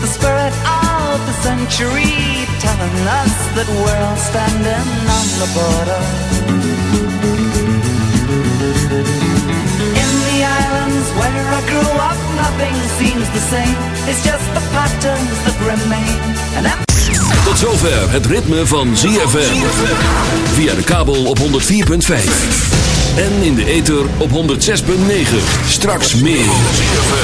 the spirit of the century telling us that we're all standing on the border. In the islands where I grew up, nothing seems the same. It's just the patterns that remain. And Tot zover het ritme van ZFM. Via de kabel op 104.5. En in de ether op 106.9. Straks meer.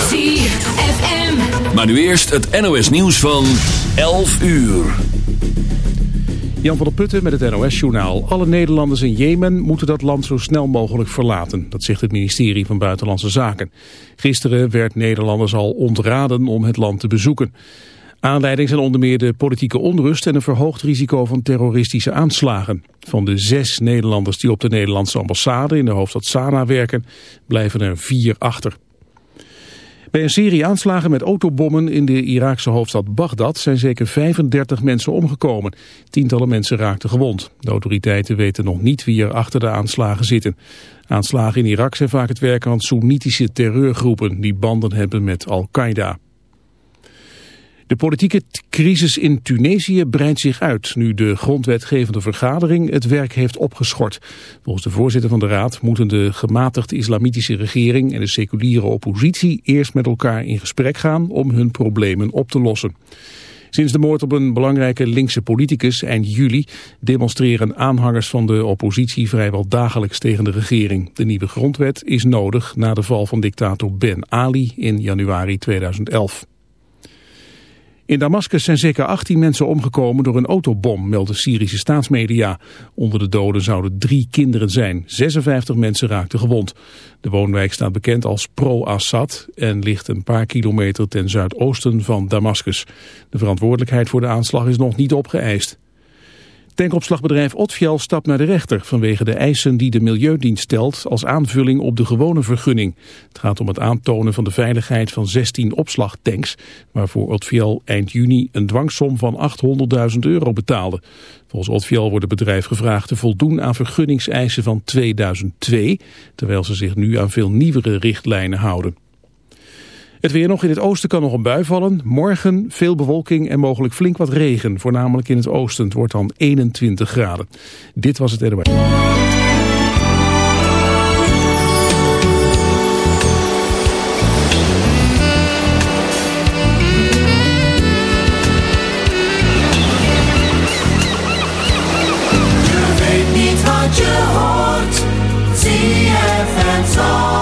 ZFM. Maar nu eerst het NOS nieuws van 11 uur. Jan van der Putten met het NOS-journaal. Alle Nederlanders in Jemen moeten dat land zo snel mogelijk verlaten. Dat zegt het ministerie van Buitenlandse Zaken. Gisteren werd Nederlanders al ontraden om het land te bezoeken. Aanleiding zijn onder meer de politieke onrust en een verhoogd risico van terroristische aanslagen. Van de zes Nederlanders die op de Nederlandse ambassade in de hoofdstad Sanaa werken, blijven er vier achter. Bij een serie aanslagen met autobommen in de Iraakse hoofdstad Bagdad zijn zeker 35 mensen omgekomen. Tientallen mensen raakten gewond. De autoriteiten weten nog niet wie er achter de aanslagen zitten. Aanslagen in Irak zijn vaak het werk van Soenitische terreurgroepen die banden hebben met Al-Qaeda. De politieke crisis in Tunesië breidt zich uit nu de grondwetgevende vergadering het werk heeft opgeschort. Volgens de voorzitter van de raad moeten de gematigde islamitische regering en de seculiere oppositie eerst met elkaar in gesprek gaan om hun problemen op te lossen. Sinds de moord op een belangrijke linkse politicus eind juli demonstreren aanhangers van de oppositie vrijwel dagelijks tegen de regering. De nieuwe grondwet is nodig na de val van dictator Ben Ali in januari 2011. In Damascus zijn zeker 18 mensen omgekomen door een autobom, melden Syrische staatsmedia. Onder de doden zouden drie kinderen zijn. 56 mensen raakten gewond. De woonwijk staat bekend als pro-Assad en ligt een paar kilometer ten zuidoosten van Damascus. De verantwoordelijkheid voor de aanslag is nog niet opgeëist. Tankopslagbedrijf Otfiel stapt naar de rechter vanwege de eisen die de Milieudienst stelt als aanvulling op de gewone vergunning. Het gaat om het aantonen van de veiligheid van 16 opslagtanks, waarvoor Otfiel eind juni een dwangsom van 800.000 euro betaalde. Volgens Otfiel wordt het bedrijf gevraagd te voldoen aan vergunningseisen van 2002, terwijl ze zich nu aan veel nieuwere richtlijnen houden. Het weer nog in het oosten kan nog een bui vallen. Morgen veel bewolking en mogelijk flink wat regen. Voornamelijk in het oosten. Het wordt dan 21 graden. Dit was het NOS. Je je.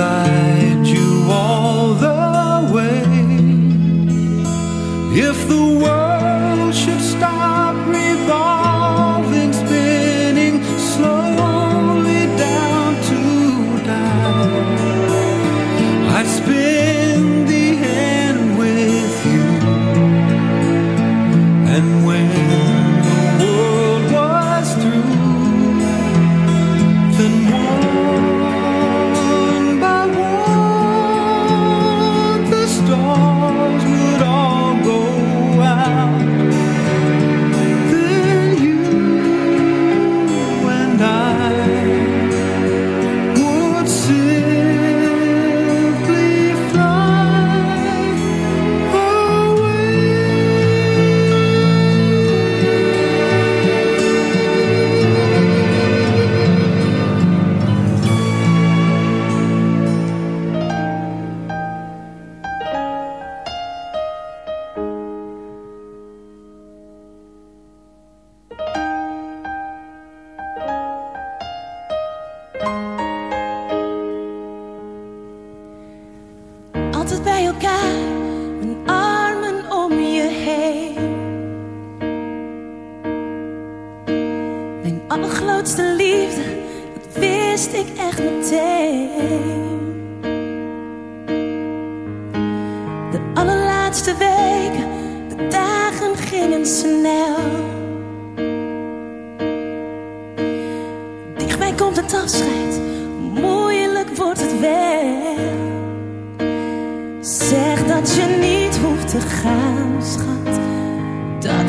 beside you all the way. If the world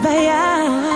bij jou.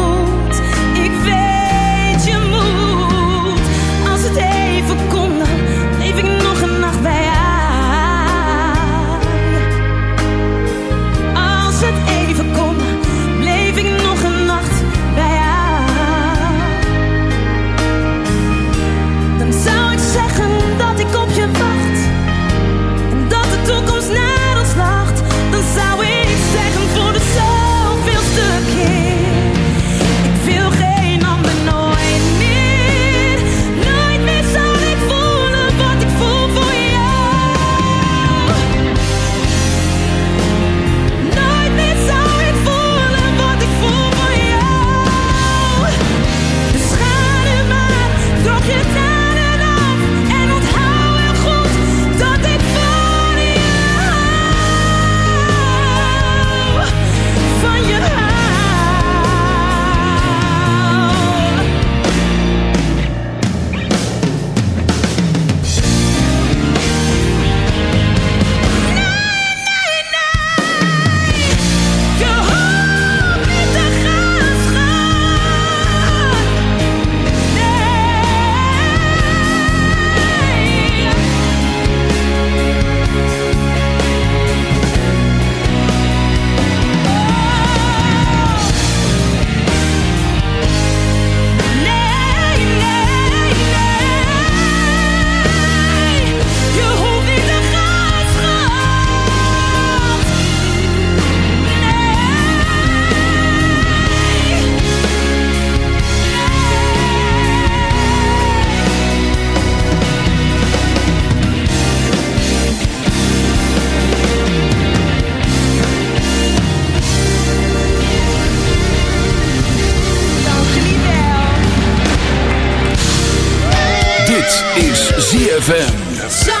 Dit is ZFM.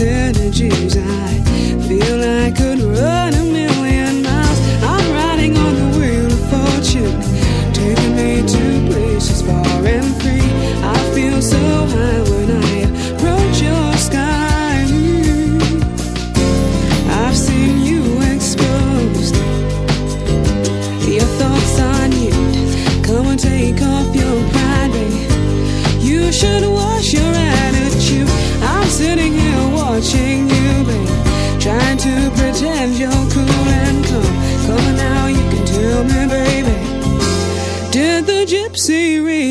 Energies. I feel I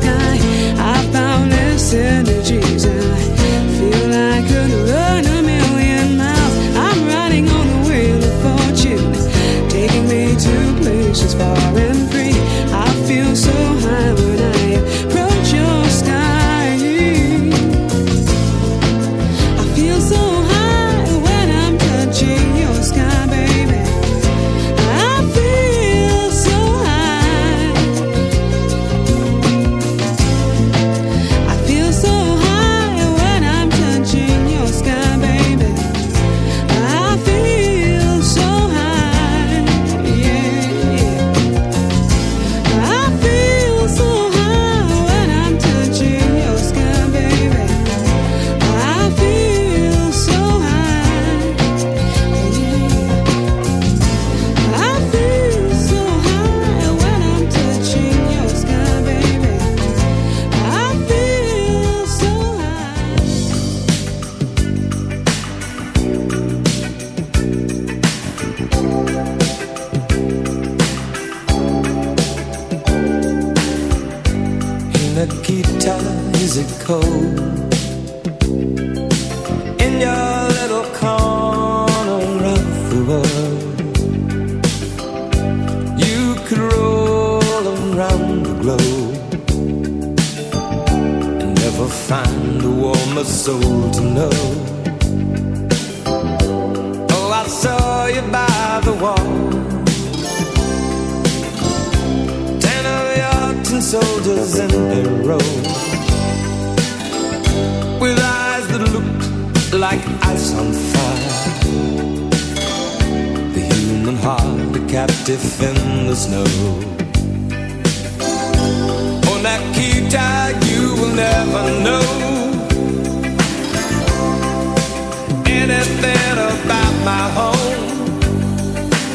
I found this energies, I feel I could a million miles. I'm riding on the wheel of fortune, taking me to places far and soul to know. Oh, I saw you by the wall. Ten of your tin soldiers in a row With eyes that looked like ice on fire The human heart, a captive in the snow Oh, Nikita, you will never know Anything about my home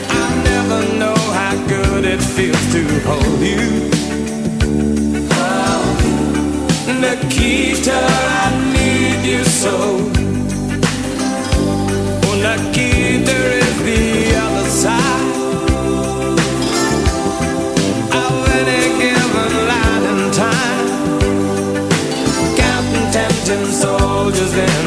I never know how good it feels to hold you. Oh, Nikita, I need you so. Oh, Nikita is the other side of any given light and time. Counting tempting soldiers in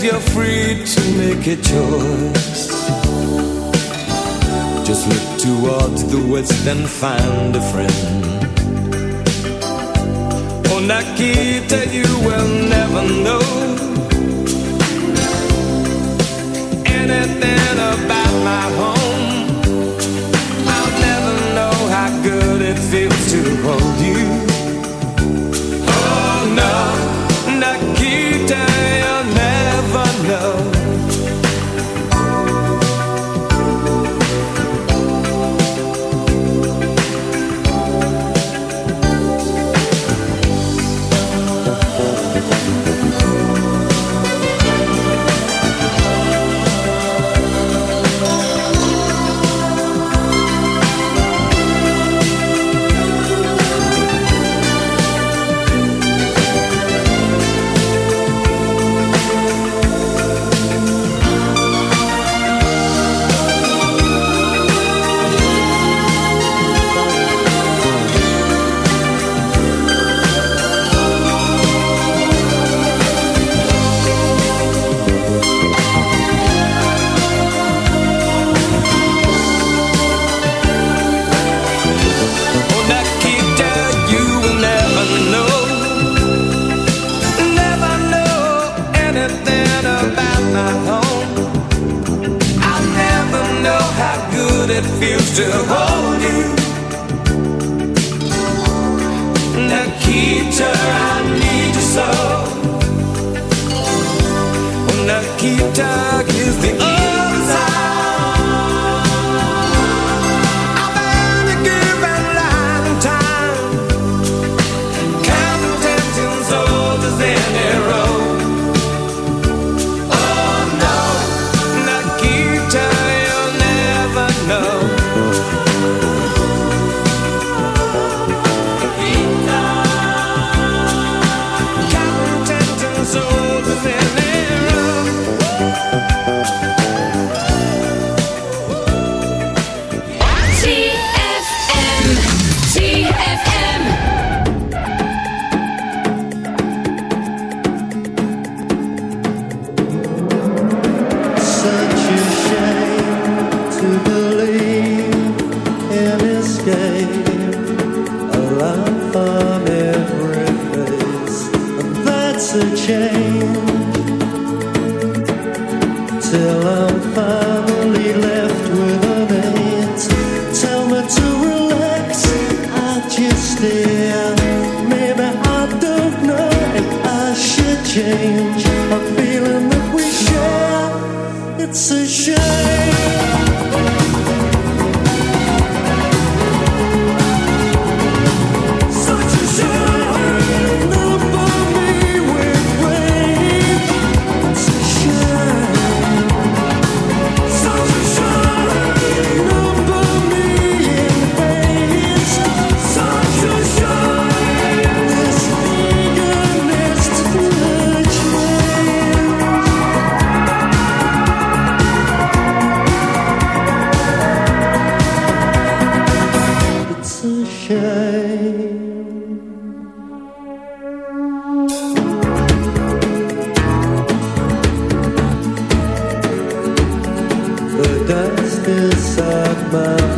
And you're free to make a choice, just look towards the west and find a friend. Oh, Nikita, you will never know anything about my home. I'll never know how good it feels to hold you. Oh, no. refuse to hold you. Nikita, I need you so. Nikita is the only. dust inside my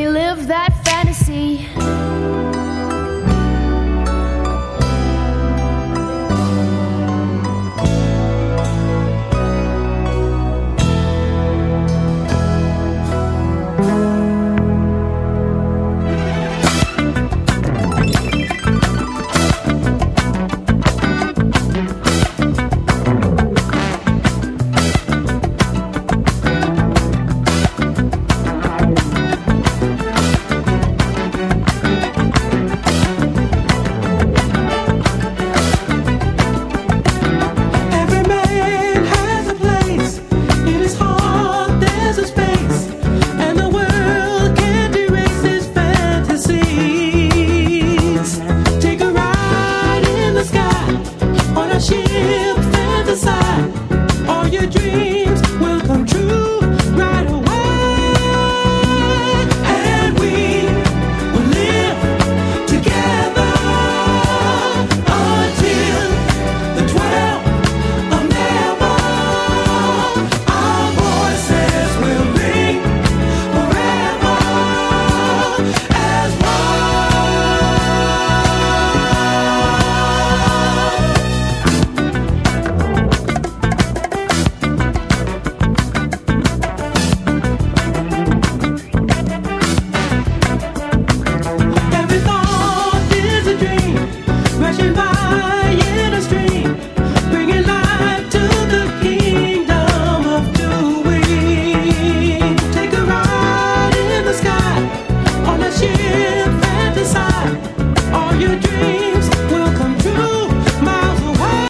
me live that fantasy.